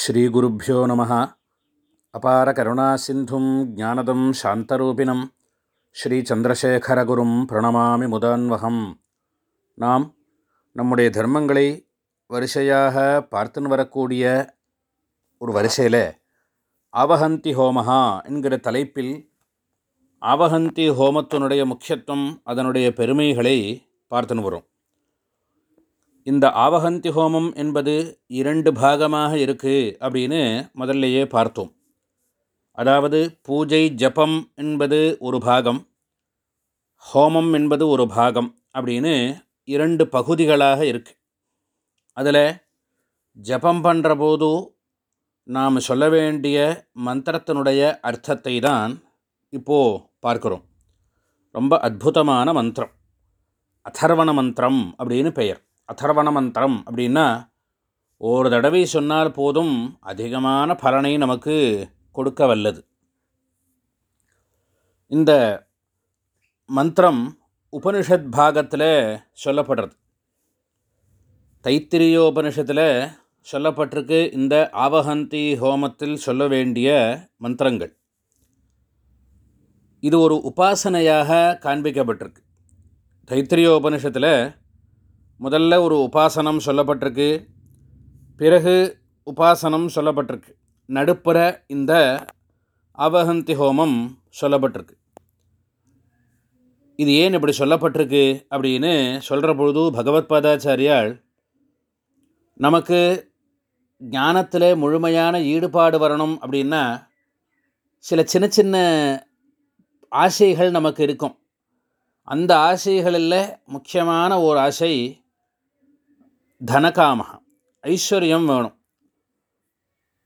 ஸ்ரீகுருப்போ நம. அபார கருணா சிந்தும் ஜானதம் சாந்தரூபிணம். ஸ்ரீ சந்திரசேகரகுரும் பிரணமாமி முதான்வகம். நாம் நம்முடைய தர்மங்களை வரிசையாக பார்த்துன்னு வரக்கூடிய ஒரு வரிசையில் ஆவஹந்தி ஹோமஹா என்கிற தலைப்பில் ஆவஹந்தி ஹோமத்தினுடைய முக்கியத்துவம் அதனுடைய பெருமைகளை பார்த்துன்னு வரும். இந்த ஆவஹந்தி ஹோமம் என்பது இரண்டு பாகமாக இருக்குது அப்படின்னு முதல்லையே பார்த்தோம். அதாவது பூஜை ஜபம் என்பது ஒரு பாகம் ஹோமம் என்பது ஒரு பாகம் அப்படின்னு இரண்டு பகுதிகளாக இருக்குது அதில் ஜபம் பண்ணுற போது நாம் சொல்ல வேண்டிய மந்திரத்தினுடைய அர்த்தத்தை தான் இப்போது பார்க்குறோம். ரொம்ப அற்புதமான மந்திரம் அதர்வண மந்திரம் அப்படின்னு பெயர். அதர்வண மந்திரம் அப்படின்னா ஒரு தடவை சொன்னால் போதும் அதிகமான பலனை நமக்கு கொடுக்க வல்லது. இந்த மந்திரம் உபனிஷத் பாகத்தில் சொல்லப்படுறது. தைத்திரியோபனிஷத்தில் சொல்லப்பட்டிருக்கு இந்த ஆவஹந்தி ஹோமத்தில் சொல்ல வேண்டிய மந்திரங்கள். இது ஒரு உபாசனையாக காண்பிக்கப்பட்டிருக்கு. தைத்திரியோபனிஷத்தில் முதல்ல ஒரு உபாசனம் சொல்லப்பட்டிருக்கு. பிறகு உபாசனம் சொல்லப்பட்டிருக்கு. நடுப்புற இந்த அவஹந்தி ஹோமம் சொல்லப்பட்டிருக்கு. இது ஏன் இப்படி சொல்லப்பட்டிருக்கு அப்படின்னு சொல்கிற பொழுது பகவத் பாதாச்சாரியால் நமக்கு ஞானத்தில் முழுமையான ஈடுபாடு வரணும் அப்படின்னா சில சின்ன சின்ன ஆசைகள் நமக்கு இருக்கும். அந்த ஆசைகளில் முக்கியமான ஒரு ஆசை தனகாமகா ஐஸ்வர்யம் வேணும்.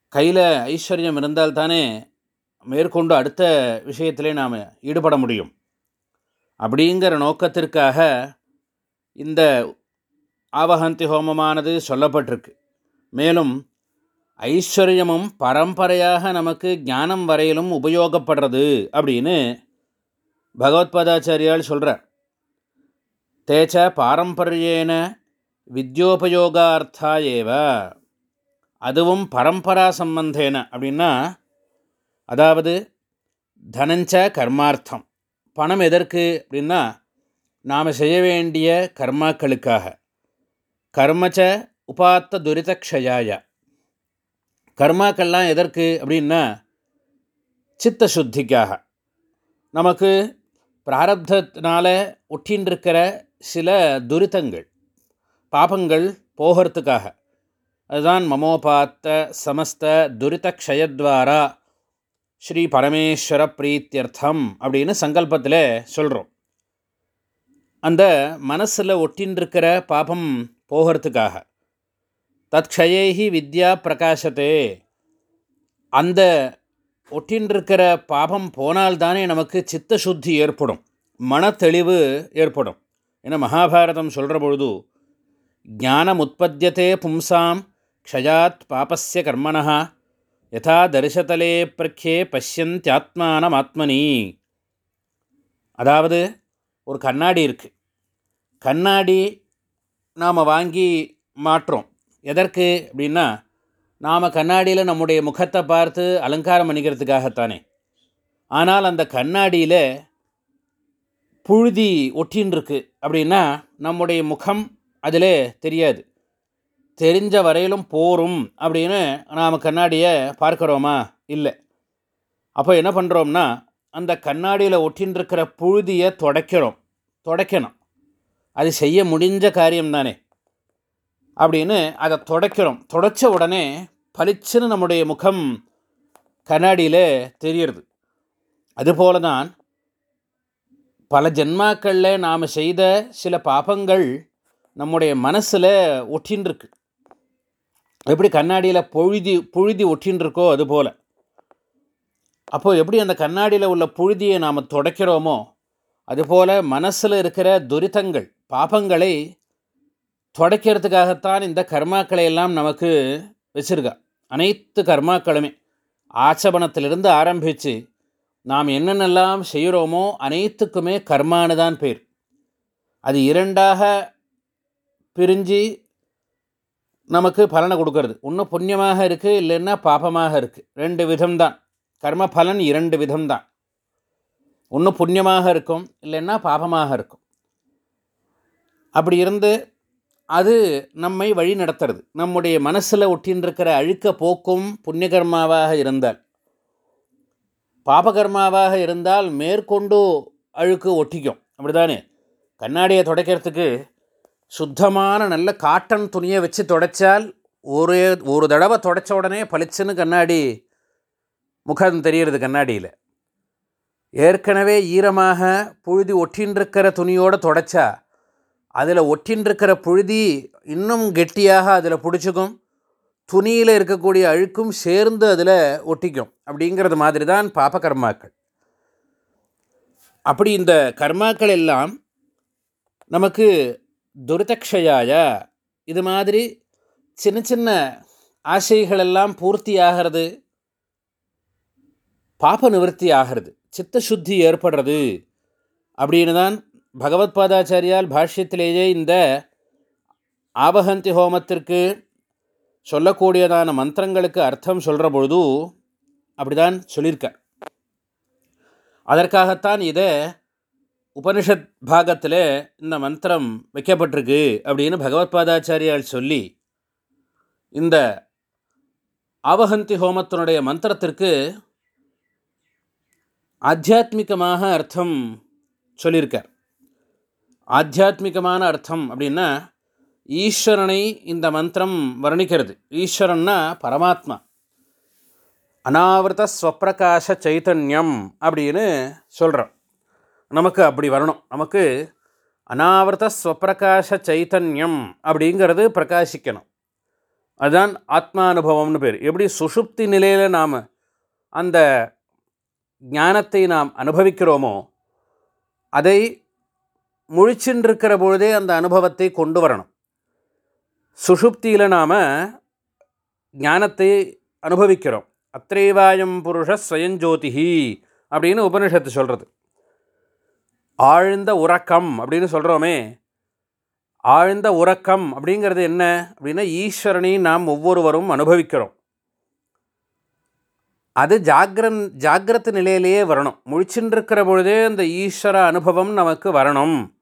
கையில் ஐஸ்வர்யம் இருந்தால்தானே மேற்கொண்டு அடுத்த விஷயத்திலே நாம் ஈடுபட முடியும். அப்படிங்கிற நோக்கத்திற்காக இந்த ஆவகந்தி ஹோமமானது சொல்லப்பட்டிருக்கு. மேலும் ஐஸ்வர்யமும் பரம்பரையாக நமக்கு ஞானம் வரையிலும் உபயோகப்படுறது அப்படின்னு பகவத்பாதாச்சாரியால் சொல்கிறார் தேச்ச பாரம்பரியேன வித்யோபயோகார்த்தா ஏவ. அதுவும் பரம்பரா சம்பந்தேன அப்படின்னா அதாவது தனஞ்ச கர்மார்த்தம். பணம் எதற்கு அப்படின்னா நாம் செய்ய வேண்டிய கர்மாக்களுக்காக. கர்மச்ச உபாத்த துரிதக்ஷயாய. கர்மாக்கள்லாம் எதற்கு அப்படின்னா சித்த சுத்திக்காக நமக்கு பிராரப்தத்தினால ஒட்டின்றிருக்கிற சில துரிதங்கள். பாபங்கள் போகிறதுக்காக. அதுதான் மமோபாத்த சமஸ்த துரிதக்ஷயத்வாரா ஸ்ரீ பரமேஸ்வர பிரீத்தியர்த்தம் அப்படின்னு சங்கல்பத்தில் சொல்கிறோம் அந்த மனசில் ஒட்டின்றிருக்கிற பாபம் போகிறதுக்காக. தற்ஷயேகி வித்யா பிரகாசத்தே அந்த ஒட்டின்றிருக்கிற பாபம் போனால்தானே நமக்கு சித்த சுத்தி ஏற்படும். மன தெளிவு ஏற்படும். ஏன்னா மகாபாரதம் சொல்கிற பொழுது ஞானம் உற்பத்தியதே பும்சாம் க்ஷயாத் பாபசிய கர்மணா யதா தரிசதலே பிரக்கே பஷ்யந்தியாத்மானம் ஆத்மனி அதாவது ஒரு கண்ணாடி இருக்குது கண்ணாடி நாம் வாங்கி மாற்றோம் எதற்கு அப்படின்னா நாம் கண்ணாடியில் நம்முடைய முகத்தை பார்த்து அலங்காரம் பண்ணிக்கிறதுக்காகத்தானே. ஆனால் அந்த கண்ணாடியில் புழுதி ஒட்டின்னு இருக்கு அப்படின்னா நம்முடைய முகம் அதில் தெரியாது. தெரிஞ்ச வரையிலும் போரும் அப்படின்னு நாம் கண்ணாடியை பார்க்குறோமா? இல்லை. அப்போ என்ன பண்ணுறோம்னா அந்த கண்ணாடியில் ஒட்டின்னுருக்கிற புழுதியை துடைக்கிறோம். துடைக்கணும். அது செய்ய முடிஞ்ச காரியம் தானே அப்படின்னு அதை துடைக்கிறோம். துடைச்ச உடனே பளிச்சுன்னு நம்முடைய முகம் கண்ணாடியில் தெரியறது அதுபோல தான் பல ஜென்மாக்களில் நாம் செய்த சில பாபங்கள் நம்முடைய மனசில் ஒட்டின்ருக்கு எப்படி கண்ணாடியில் பொழுதி புழுதி ஒட்டின்ருக்கோ அதுபோல் அப்போது எப்படி அந்த கண்ணாடியில் உள்ள புழுதியை நாம் துடைக்கிறோமோ அதுபோல் மனசில் இருக்கிற துரிதங்கள் பாபங்களை துடைக்கிறதுக்காகத்தான் இந்த கர்மாக்களை எல்லாம் நமக்கு வச்சுருக்கா. அனைத்து கர்மாக்களுமே. ஆச்சபணத்திலிருந்து ஆரம்பித்து நாம் என்னென்னலாம் செய்கிறோமோ அனைத்துக்குமே கர்மானு தான் பேர். அது இரண்டாக பிரிஞ்சு நமக்கு பலனை கொடுக்கறது. ஒன்று புண்ணியமாக இருக்குது இல்லைன்னா பாபமாக இருக்குது ரெண்டு விதம்தான். கர்ம பலன் இரண்டு விதம்தான். ஒன்று புண்ணியமாக இருக்கும் இல்லைன்னா பாபமாக இருக்கும். அப்படி இருந்து அது நம்மை வழி நடத்துறது. நம்முடைய மனசில் ஒட்டின்றிருக்கிற அழுக்க போக்கும் புண்ணியகர்மாவாக இருந்தால் பாபகர்மாவாக இருந்தால் மேற்கொண்டு அழுக்கு ஒட்டிக்கும். அப்படிதானே? கண்ணாடியை துடைக்கிறதுக்கு சுத்தமான நல்ல காட்டன் துணியை வச்சு துடைச்சால் ஒரு ஒரு தடவை தொடச்ச உடனே பளிச்சுன்னு கண்ணாடி முகம் தெரிகிறது கண்ணாடியில். ஏற்கனவே ஈரமாக புழுதி ஒட்டின்றிருக்கிற துணியோடு துடைச்சா அதில் ஒட்டின்றிருக்கிற புழுதி இன்னும் கெட்டியாக அதில் பிடிச்சிக்கும் துணியில் இருக்கக்கூடிய அழுக்கும் சேர்ந்து அதில் ஒட்டிக்கும் அப்படிங்கிறது மாதிரி தான் பாப கர்மாக்கள். அப்படி இந்த கர்மாக்கள் எல்லாம் நமக்கு துரிதக்ஷயாய. இது மாதிரி சின்ன சின்ன ஆசைகளெல்லாம் பூர்த்தி ஆகிறது. பாப நிவர்த்தி ஆகிறது. சித்த சுத்தி ஏற்படுறது. அப்படின்னு தான் பகவத் பாதாச்சாரியால் பாஷ்யத்திலேயே இந்த ஆபகந்தி ஹோமத்திற்கு சொல்லக்கூடியதான மந்திரங்களுக்கு அர்த்தம் சொல்கிற பொழுது அப்படி தான் சொல்லியிருக்கார். அதற்காகத்தான் இதை உபனிஷத் பாகத்தில் இந்த மந்திரம் வைக்கப்பட்டிருக்கு அப்படின்னு பகவத் பாதாச்சாரியால் சொல்லி இந்த ஆவஹந்தி ஹோமத்தினுடைய மந்திரத்திற்கு ஆத்தியாத்மிகமாக அர்த்தம் சொல்லியிருக்கார். ஆத்தியாத்மிகமான அர்த்தம் அப்படின்னா ஈஸ்வரனை இந்த மந்திரம் வர்ணிக்கிறது. ஈஸ்வரன்னா பரமாத்மா. அனாவிரத ஸ்வப்பிரகாச சைத்தன்யம் அப்படின்னு சொல்கிறோம் நமக்கு அப்படி வரணும். நமக்கு அனாவிரத ஸ்வப்பிரகாச சைத்தன்யம் அப்படிங்கிறது பிரகாசிக்கணும். அதுதான் ஆத்மானுபவம்னு பேர். எப்படி சுஷுப்தி நிலையில் நாம் அந்த ஞானத்தை நாம் அனுபவிக்கிறோமோ அதை முழிச்சின்றிருக்கிற பொழுதே அந்த அனுபவத்தை கொண்டு வரணும். சுஷுப்தியில் நாம் ஞானத்தை அனுபவிக்கிறோம். அத்ரேவாயம் புருஷ ஸ்வயஞ்சோதிஹி அப்படின்னு உபனிஷத்து சொல்கிறது ஆழ்ந்த உறக்கம் அப்படின்னு சொல்கிறோமே ஆழ்ந்த உறக்கம் அப்படிங்கிறது என்ன? அப்படின்னா ஈஸ்வரனை நாம் ஒவ்வொருவரும் அனுபவிக்கிறோம். அது ஜாகிரன் ஜாகிரத நிலையிலேயே வரணும். முழிச்சுருக்கிற பொழுதே அந்த ஈஸ்வர அனுபவம் நமக்கு வரணும்.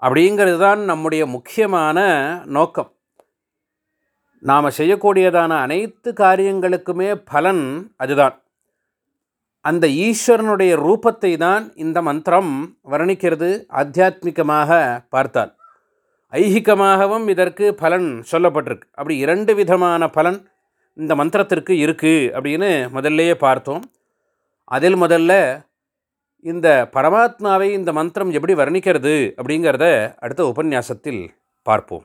அப்படிங்கிறது தான் நம்முடைய முக்கியமான நோக்கம். நாம் செய்யக்கூடியதான அனைத்து காரியங்களுக்குமே பலன் அதுதான். அந்த ஈஸ்வரனுடைய ரூபத்தை தான் இந்த மந்திரம் வர்ணிக்கிறது ஆத்தியாத்மிகமாக பார்த்தால். ஐகிகமாகவும் இதற்கு பலன் சொல்லப்பட்டிருக்கு. அப்படி இரண்டு விதமான பலன் இந்த மந்திரத்திற்கு இருக்குது அப்படின்னு முதல்லையே பார்த்தோம். அதில் முதல்ல இந்த பரமாத்மாவை இந்த மந்திரம் எப்படி வர்ணிக்கிறது அப்படிங்கிறத அடுத்த உபன்யாசத்தில் பார்ப்போம்.